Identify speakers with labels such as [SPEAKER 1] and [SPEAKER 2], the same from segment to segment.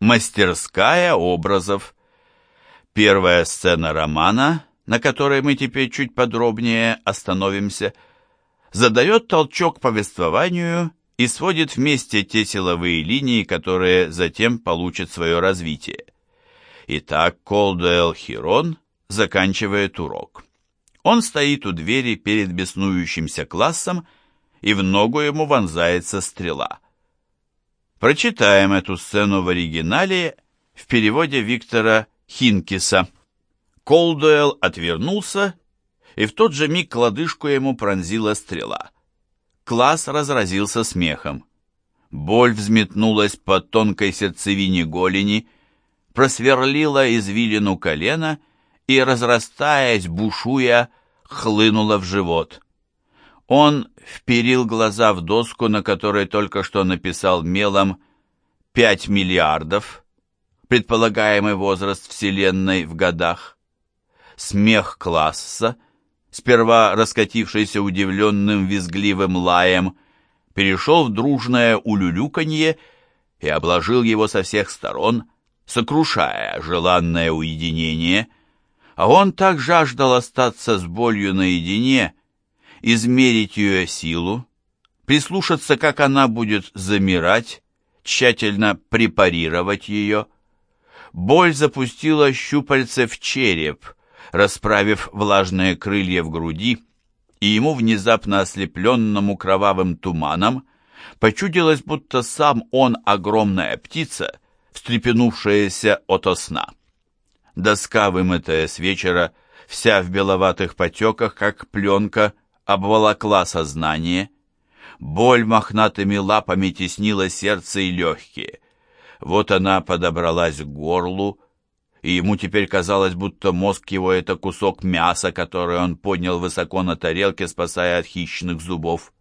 [SPEAKER 1] Мастерская образов. Первая сцена романа, на которой мы теперь чуть подробнее остановимся, задает толчок повествованию и сводит вместе те силовые линии, которые затем получат свое развитие. Итак, Колдуэлл Хирон заканчивает урок. Он стоит у двери перед беснующимся классом, и в ногу ему вонзается стрела. Прочитаем эту сцену в оригинале в переводе Виктора Хинкиса. Колдуэлл отвернулся, и в тот же миг лодыжку ему пронзила стрела. Класс разразился смехом. Боль взметнулась по тонкой сердцевине голени, просверлила извилину колена и, разрастаясь, бушуя, хлынула в живот. Он вперил глаза в доску, на которой только что написал мелом «пять миллиардов», предполагаемый возраст Вселенной в годах. Смех класса — сперва раскатившийся удивленным визгливым лаем, перешел в дружное улюлюканье и обложил его со всех сторон, сокрушая желанное уединение, а он так жаждал остаться с болью наедине, измерить ее силу, прислушаться, как она будет замирать, тщательно препарировать ее. Боль запустила щупальце в череп — расправив влажные крылья в груди, и ему, внезапно ослепленному кровавым туманом, почудилось, будто сам он огромная птица, встрепенувшаяся ото сна. Доска, вымытая с вечера, вся в беловатых потеках, как пленка, обволокла сознание. Боль мохнатыми лапами теснила сердце и легкие. Вот она подобралась к горлу, и ему теперь казалось, будто мозг его — это кусок мяса, который он поднял высоко на тарелке, спасая от хищных зубов.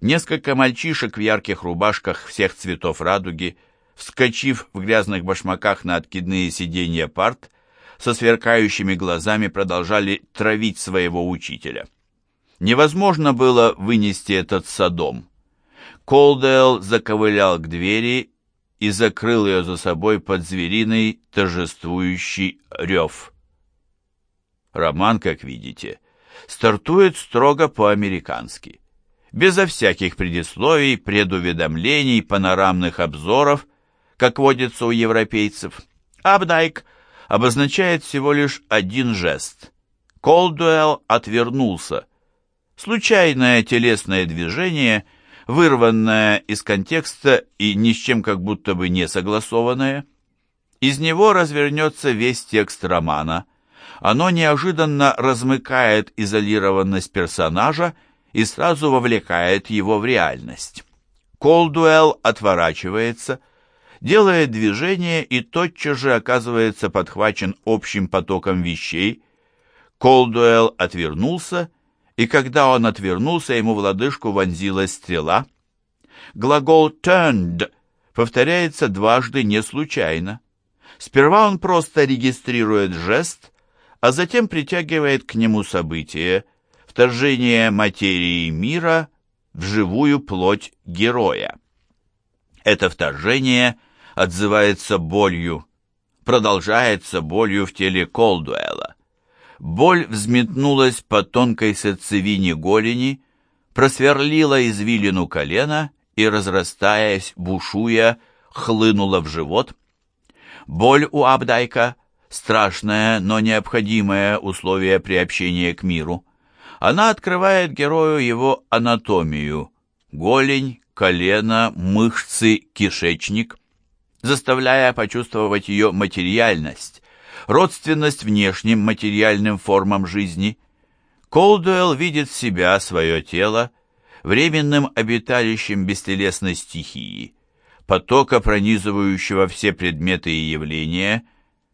[SPEAKER 1] Несколько мальчишек в ярких рубашках всех цветов радуги, вскочив в грязных башмаках на откидные сиденья парт, со сверкающими глазами продолжали травить своего учителя. Невозможно было вынести этот садом. Колдуэлл заковылял к двери и закрыл ее за собой под звериный торжествующий рев. Роман, как видите, стартует строго по-американски, безо всяких предисловий, предуведомлений, панорамных обзоров, как водится у европейцев. Абдайк обозначает всего лишь один жест. Колдуэлл отвернулся. Случайное телесное движение – вырванное из контекста и ни с чем как будто бы не согласованное. Из него развернется весь текст романа. Оно неожиданно размыкает изолированность персонажа и сразу вовлекает его в реальность. Колдуэлл отворачивается, делает движение и тотчас же оказывается подхвачен общим потоком вещей. Колдуэлл отвернулся и когда он отвернулся, ему в лодыжку вонзилась стрела. Глагол «turned» повторяется дважды не случайно. Сперва он просто регистрирует жест, а затем притягивает к нему событие, вторжение материи мира в живую плоть героя. Это вторжение отзывается болью, продолжается болью в теле Колдуэлла. Боль взметнулась по тонкой сердцевине голени, просверлила извилину колена и, разрастаясь, бушуя, хлынула в живот. Боль у Абдайка — страшное, но необходимое условие приобщения к миру. Она открывает герою его анатомию — голень, колено, мышцы, кишечник, заставляя почувствовать ее материальность, родственность внешним материальным формам жизни. Колдуэлл видит себя, свое тело, временным обиталищем бестелесной стихии, потока, пронизывающего все предметы и явления,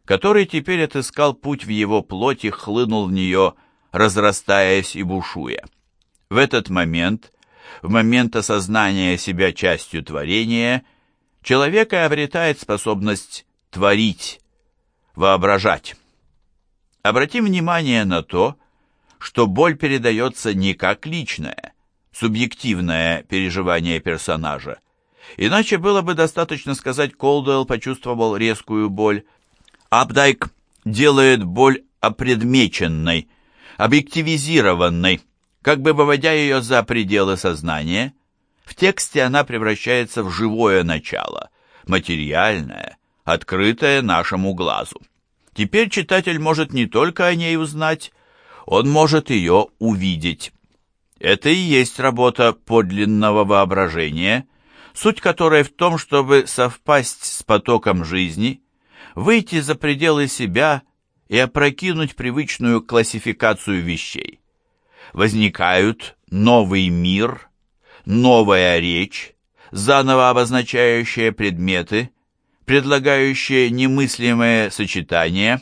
[SPEAKER 1] который теперь отыскал путь в его плоти, хлынул в нее, разрастаясь и бушуя. В этот момент, в момент осознания себя частью творения, человек и обретает способность творить, воображать. Обратим внимание на то, что боль передается не как личное, субъективное переживание персонажа, Иначе было бы достаточно сказать, Колдуэлл почувствовал резкую боль. Абдайк делает боль опредмеченной, объективизированной, как бы выводя ее за пределы сознания. В тексте она превращается в живое начало, материальное, открытое нашему глазу. Теперь читатель может не только о ней узнать, он может ее увидеть. Это и есть работа подлинного воображения, суть которой в том, чтобы совпасть с потоком жизни, выйти за пределы себя и опрокинуть привычную классификацию вещей. Возникают новый мир, новая речь, заново обозначающая предметы, предлагающие немыслимые сочетания,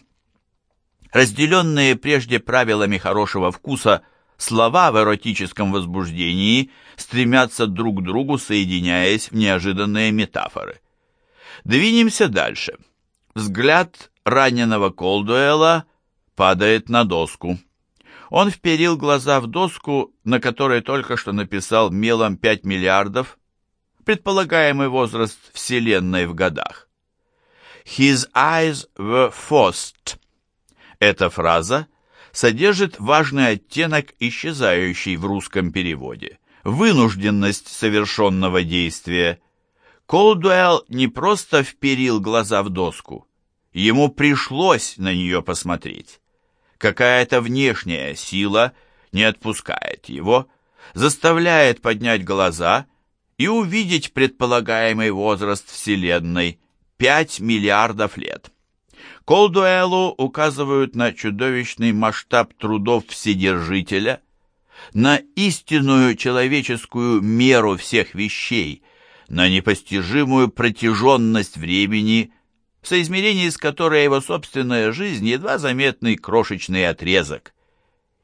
[SPEAKER 1] разделенные прежде правилами хорошего вкуса слова в эротическом возбуждении стремятся друг к другу, соединяясь в неожиданные метафоры. Двинемся дальше. Взгляд раненого Колдуэла падает на доску. Он вперил глаза в доску, на которой только что написал мелом 5 миллиардов, предполагаемый возраст Вселенной в годах. His eyes were forced. Эта фраза содержит важный оттенок, исчезающий в русском переводе. Вынужденность совершенного действия. Колдуэлл не просто вперил глаза в доску, ему пришлось на нее посмотреть. Какая-то внешняя сила не отпускает его, заставляет поднять глаза и увидеть предполагаемый возраст Вселенной – 5 миллиардов лет. Колдуэлу указывают на чудовищный масштаб трудов Вседержителя, на истинную человеческую меру всех вещей, на непостижимую протяженность времени, в соизмерении с которой его собственная жизнь едва заметный крошечный отрезок.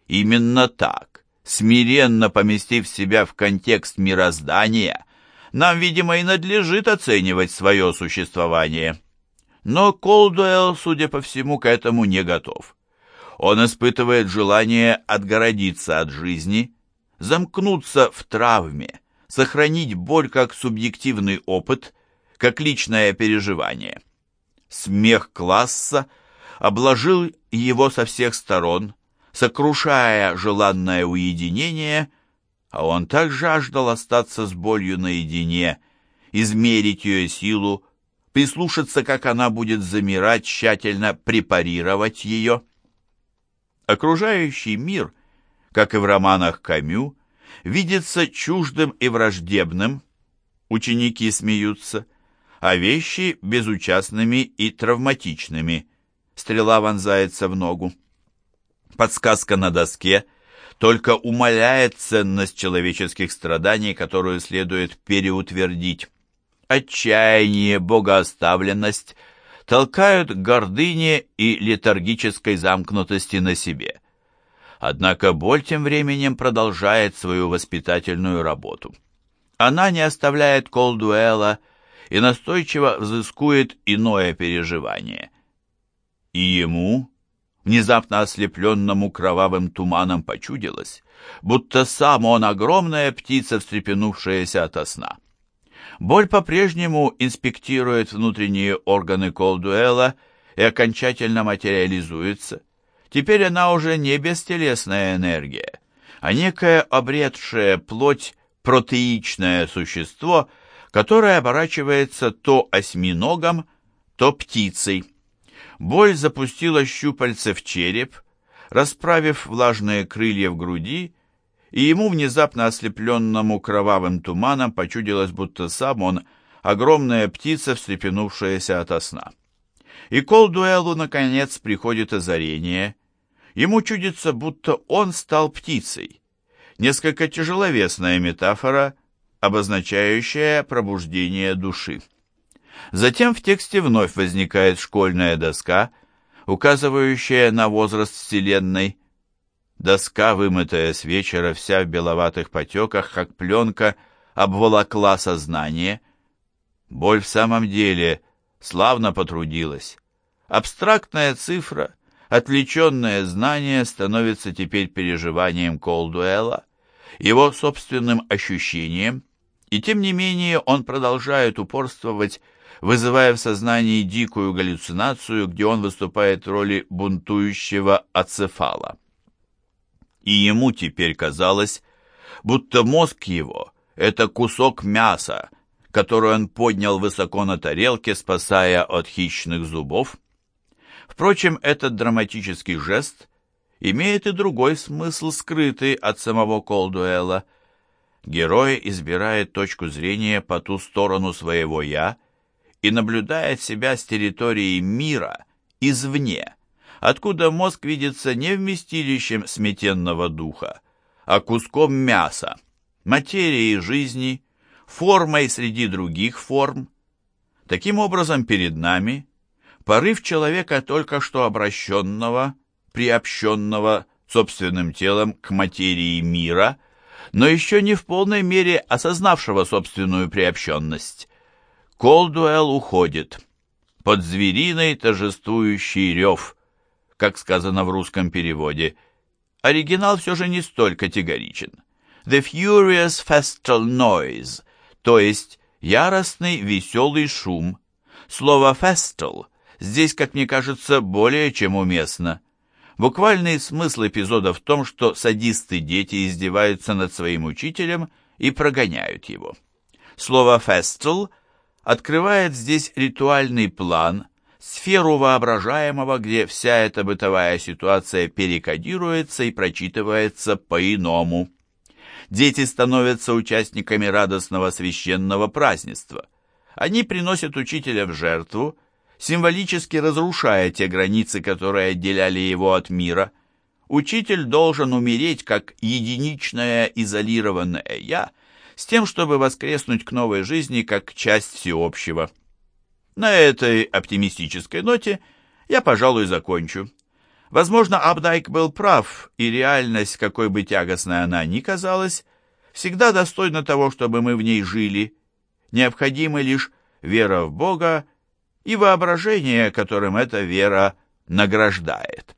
[SPEAKER 1] Именно так, смиренно поместив себя в контекст мироздания, нам, видимо, и надлежит оценивать свое существование. Но Колдуэлл, судя по всему, к этому не готов. Он испытывает желание отгородиться от жизни, замкнуться в травме, сохранить боль как субъективный опыт, как личное переживание. Смех класса обложил его со всех сторон, сокрушая желанное уединение а он так жаждал остаться с болью наедине, измерить ее силу, прислушаться, как она будет замирать, тщательно препарировать ее. Окружающий мир, как и в романах Камю, видится чуждым и враждебным, ученики смеются, а вещи безучастными и травматичными. Стрела вонзается в ногу. Подсказка на доске — только умаляет ценность человеческих страданий, которую следует переутвердить. Отчаяние, богооставленность толкают к гордыне и летаргической замкнутости на себе. Однако боль тем временем продолжает свою воспитательную работу. Она не оставляет Колдуэла и настойчиво взыскует иное переживание. И ему, внезапно ослепленному кровавым туманом почудилось, будто сам он огромная птица, встрепенувшаяся ото сна. Боль по-прежнему инспектирует внутренние органы Колдуэла и окончательно материализуется. Теперь она уже не бестелесная энергия, а некое обретшее плоть протеичное существо, которое оборачивается то осьминогом, то птицей. Боль запустила щупальце в череп, расправив влажные крылья в груди, и ему, внезапно ослепленному кровавым туманом, почудилось, будто сам он — огромная птица, встрепенувшаяся ото сна. И Колдуэлу, наконец, приходит озарение. Ему чудится, будто он стал птицей. Несколько тяжеловесная метафора, обозначающая пробуждение души. Затем в тексте вновь возникает школьная доска, указывающая на возраст Вселенной. Доска, вымытая с вечера, вся в беловатых потеках, как пленка, обволокла сознание. Боль в самом деле славно потрудилась. Абстрактная цифра, отвлеченное знание становится теперь переживанием Колдуэла, его собственным ощущением, И тем не менее он продолжает упорствовать, вызывая в сознании дикую галлюцинацию, где он выступает в роли бунтующего ацефала. И ему теперь казалось, будто мозг его — это кусок мяса, который он поднял высоко на тарелке, спасая от хищных зубов. Впрочем, этот драматический жест имеет и другой смысл, скрытый от самого Колдуэла. Герой избирает точку зрения по ту сторону своего «я» и наблюдает себя с территории мира извне, откуда мозг видится не вместилищем сметенного духа, а куском мяса, материей жизни, формой среди других форм. Таким образом, перед нами порыв человека, только что обращенного, приобщенного собственным телом к материи мира, но еще не в полной мере осознавшего собственную приобщенность. Колдуэлл уходит. Под звериной торжествующий рев, как сказано в русском переводе. Оригинал все же не столь категоричен. The furious festal noise, то есть яростный веселый шум. Слово festal здесь, как мне кажется, более чем уместно. Буквальный смысл эпизода в том, что садисты-дети издеваются над своим учителем и прогоняют его. Слово «festal» открывает здесь ритуальный план, сферу воображаемого, где вся эта бытовая ситуация перекодируется и прочитывается по-иному. Дети становятся участниками радостного священного празднества. Они приносят учителя в жертву, символически разрушая те границы, которые отделяли его от мира. Учитель должен умереть как единичное изолированное «я», с тем, чтобы воскреснуть к новой жизни как часть всеобщего. На этой оптимистической ноте я, пожалуй, закончу. Возможно, Абдайк был прав, и реальность, какой бы тягостной она ни казалась, всегда достойна того, чтобы мы в ней жили. Необходима лишь вера в Бога и воображение, которым эта вера награждает.